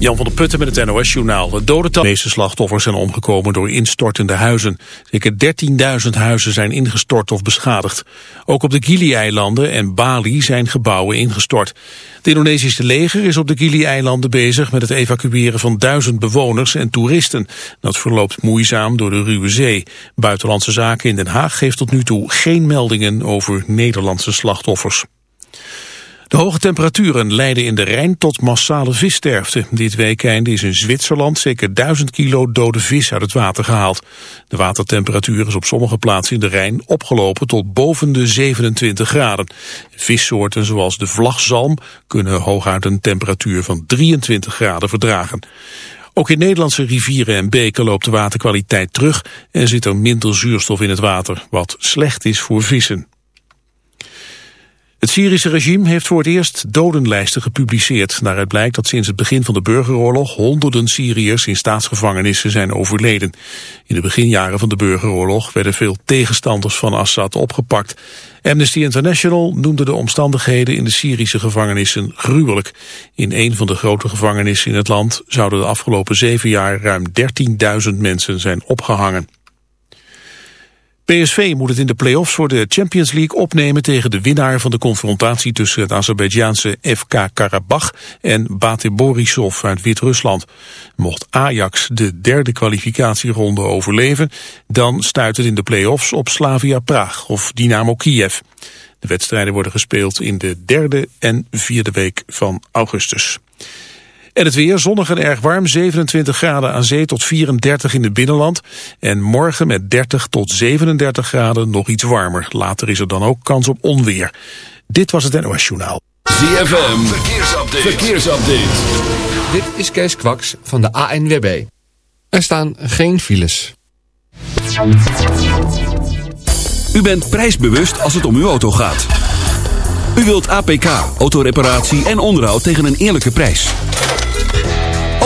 Jan van der Putten met het NOS-journaal. De meeste slachtoffers zijn omgekomen door instortende huizen. Zeker 13.000 huizen zijn ingestort of beschadigd. Ook op de Gili-eilanden en Bali zijn gebouwen ingestort. Het Indonesische leger is op de Gili-eilanden bezig met het evacueren van duizend bewoners en toeristen. Dat verloopt moeizaam door de Ruwe Zee. Buitenlandse Zaken in Den Haag geeft tot nu toe geen meldingen over Nederlandse slachtoffers. De hoge temperaturen leiden in de Rijn tot massale vissterfte. Dit weekend is in Zwitserland zeker 1000 kilo dode vis uit het water gehaald. De watertemperatuur is op sommige plaatsen in de Rijn opgelopen tot boven de 27 graden. Vissoorten zoals de vlagzalm kunnen hooguit een temperatuur van 23 graden verdragen. Ook in Nederlandse rivieren en beken loopt de waterkwaliteit terug en zit er minder zuurstof in het water, wat slecht is voor vissen. Het Syrische regime heeft voor het eerst dodenlijsten gepubliceerd. Daaruit blijkt dat sinds het begin van de burgeroorlog honderden Syriërs in staatsgevangenissen zijn overleden. In de beginjaren van de burgeroorlog werden veel tegenstanders van Assad opgepakt. Amnesty International noemde de omstandigheden in de Syrische gevangenissen gruwelijk. In een van de grote gevangenissen in het land zouden de afgelopen zeven jaar ruim 13.000 mensen zijn opgehangen. PSV moet het in de play-offs voor de Champions League opnemen tegen de winnaar van de confrontatie tussen het Azerbeidzjaanse FK Karabach en Bate Borisov uit Wit-Rusland. Mocht Ajax de derde kwalificatieronde overleven, dan stuit het in de play-offs op Slavia Praag of Dynamo Kiev. De wedstrijden worden gespeeld in de derde en vierde week van augustus. En het weer, zonnig en erg warm, 27 graden aan zee tot 34 in het binnenland. En morgen met 30 tot 37 graden nog iets warmer. Later is er dan ook kans op onweer. Dit was het NOS Journaal. ZFM, verkeersupdate. verkeersupdate. Dit is Kees Kwaks van de ANWB. Er staan geen files. U bent prijsbewust als het om uw auto gaat. U wilt APK, autoreparatie en onderhoud tegen een eerlijke prijs.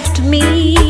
left me.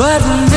but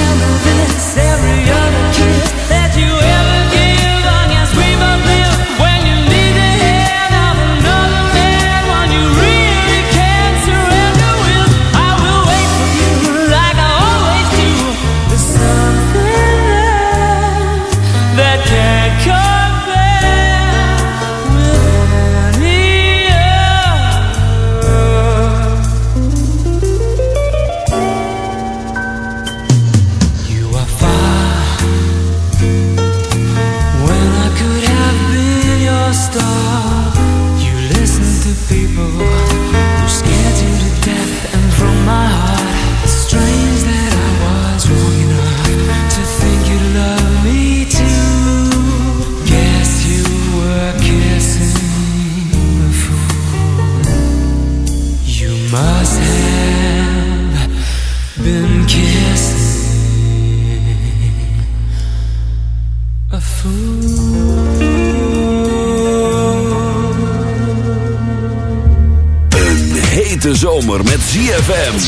ZFM.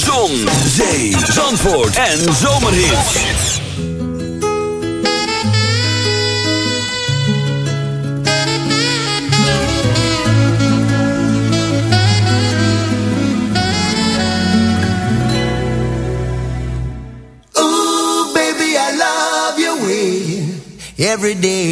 Zon, zee, zandvoort en zomerhit. Ooh, baby, I love your way every day.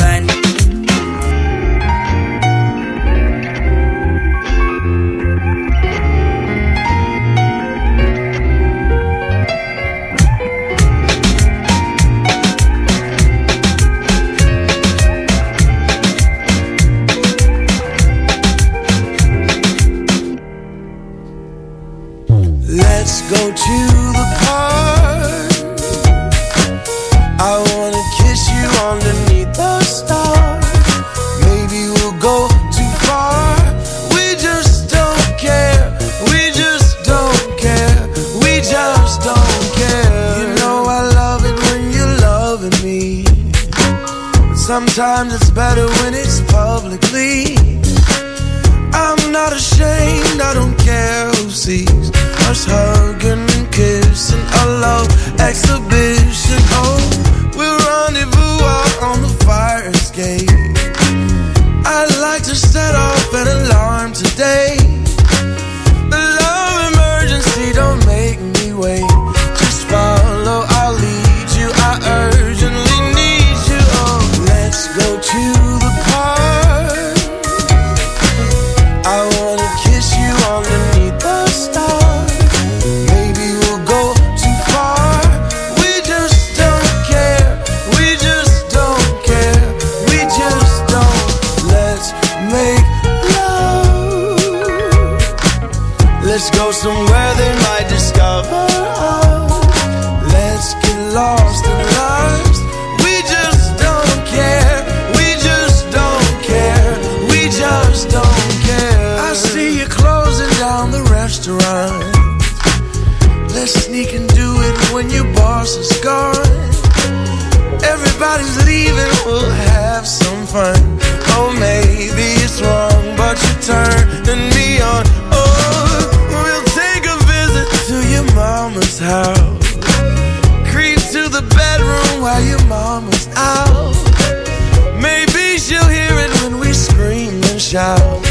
child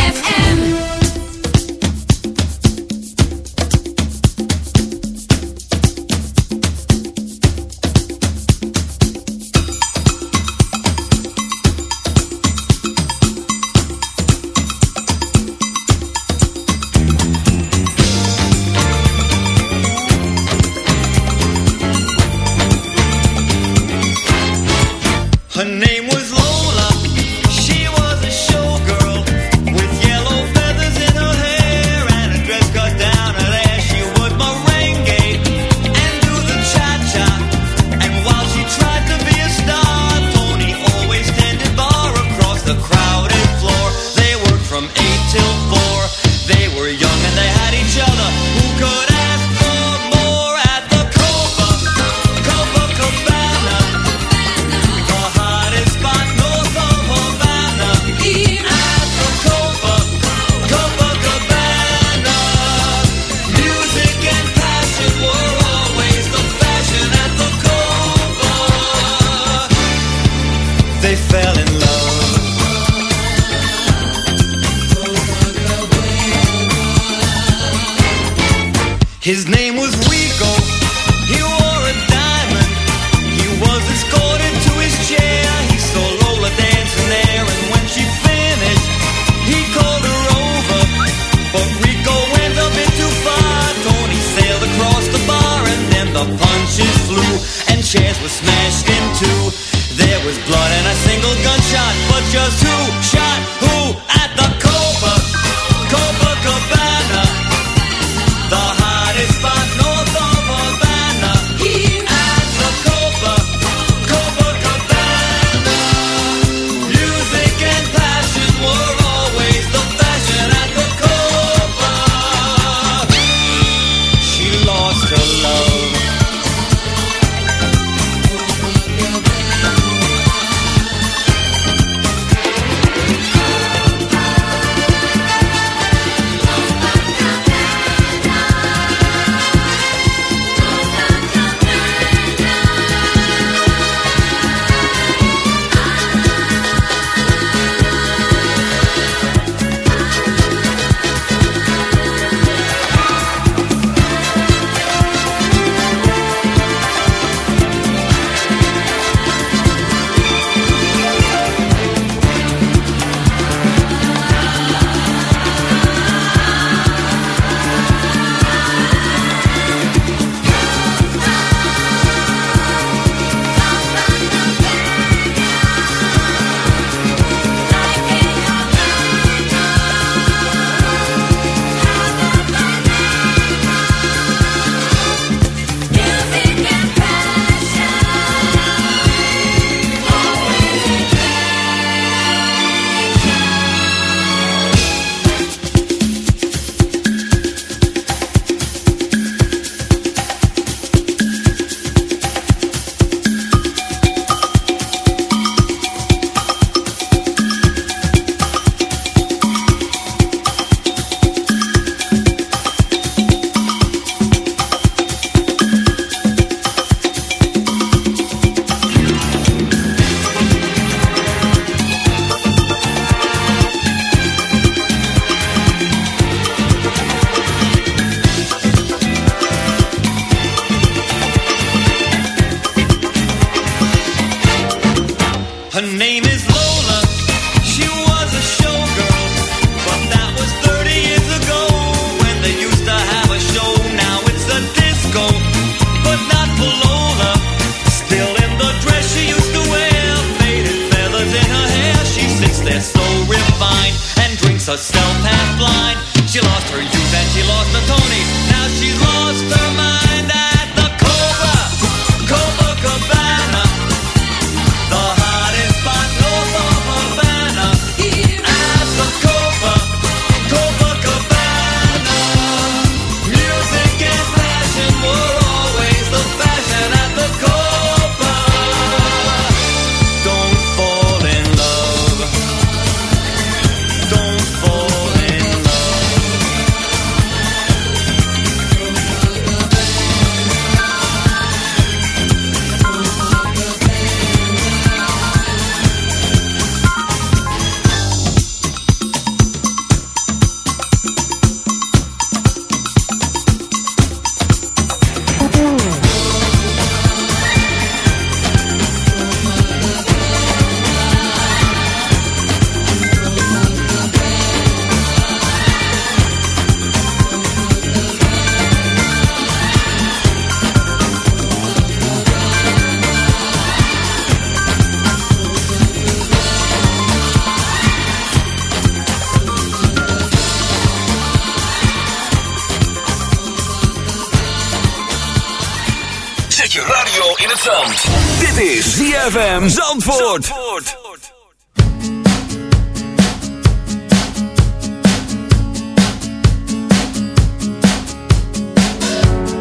FM Zandvoort. Zandvoort.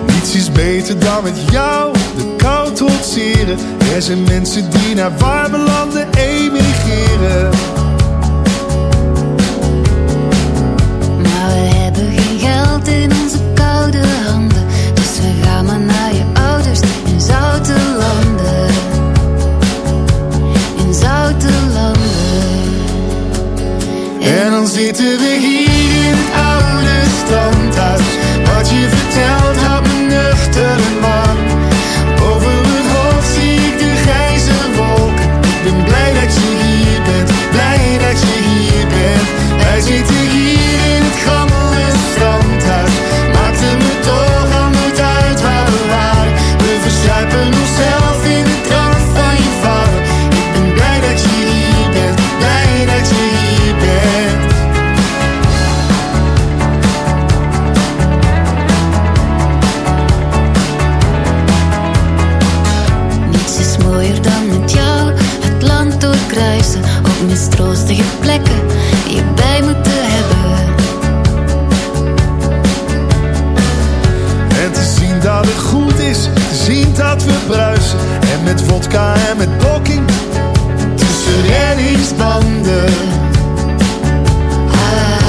Niets is beter dan met jou de kou trotseren. Er zijn mensen die naar warme landen emigreren. En met vodka en met blokking, tussen reddingsbanden. Ah.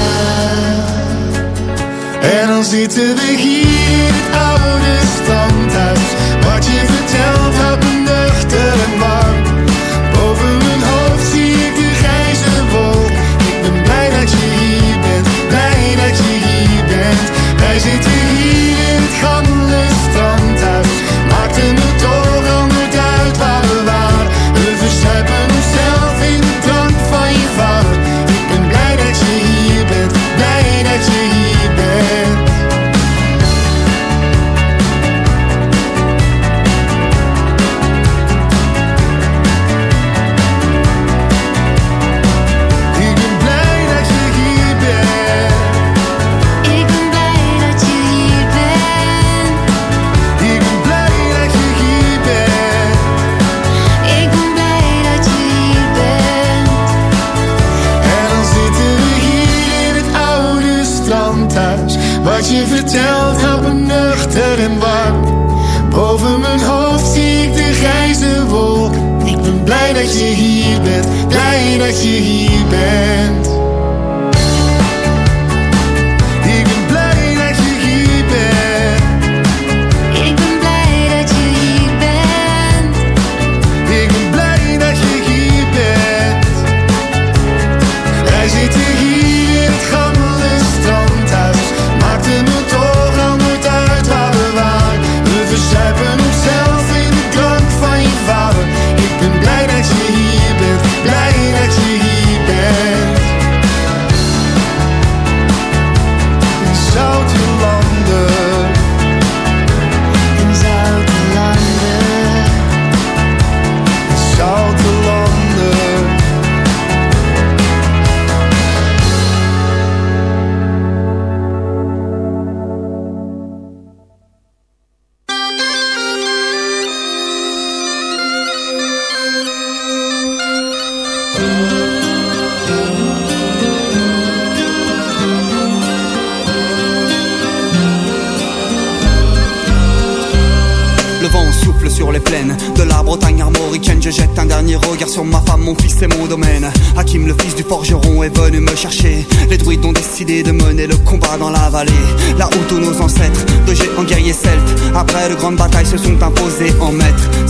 En dan zitten we hier in het oude standhuis. Wat je vertelt houdt me nuchter en warm. Boven mijn hoofd zie ik de grijze wolk. Ik ben blij dat je hier bent, blij dat je hier bent. Wij zitten dat je hier bent.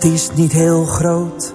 Het is niet heel groot,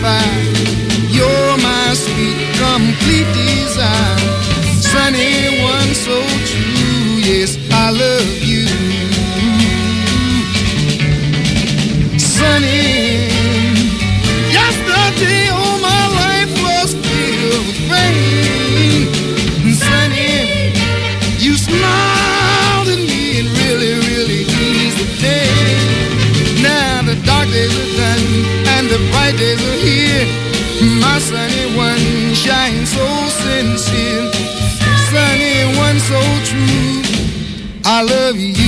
You're my sweet, complete desire. Sunny one, so true. Yes, I love you. Sunny I love you.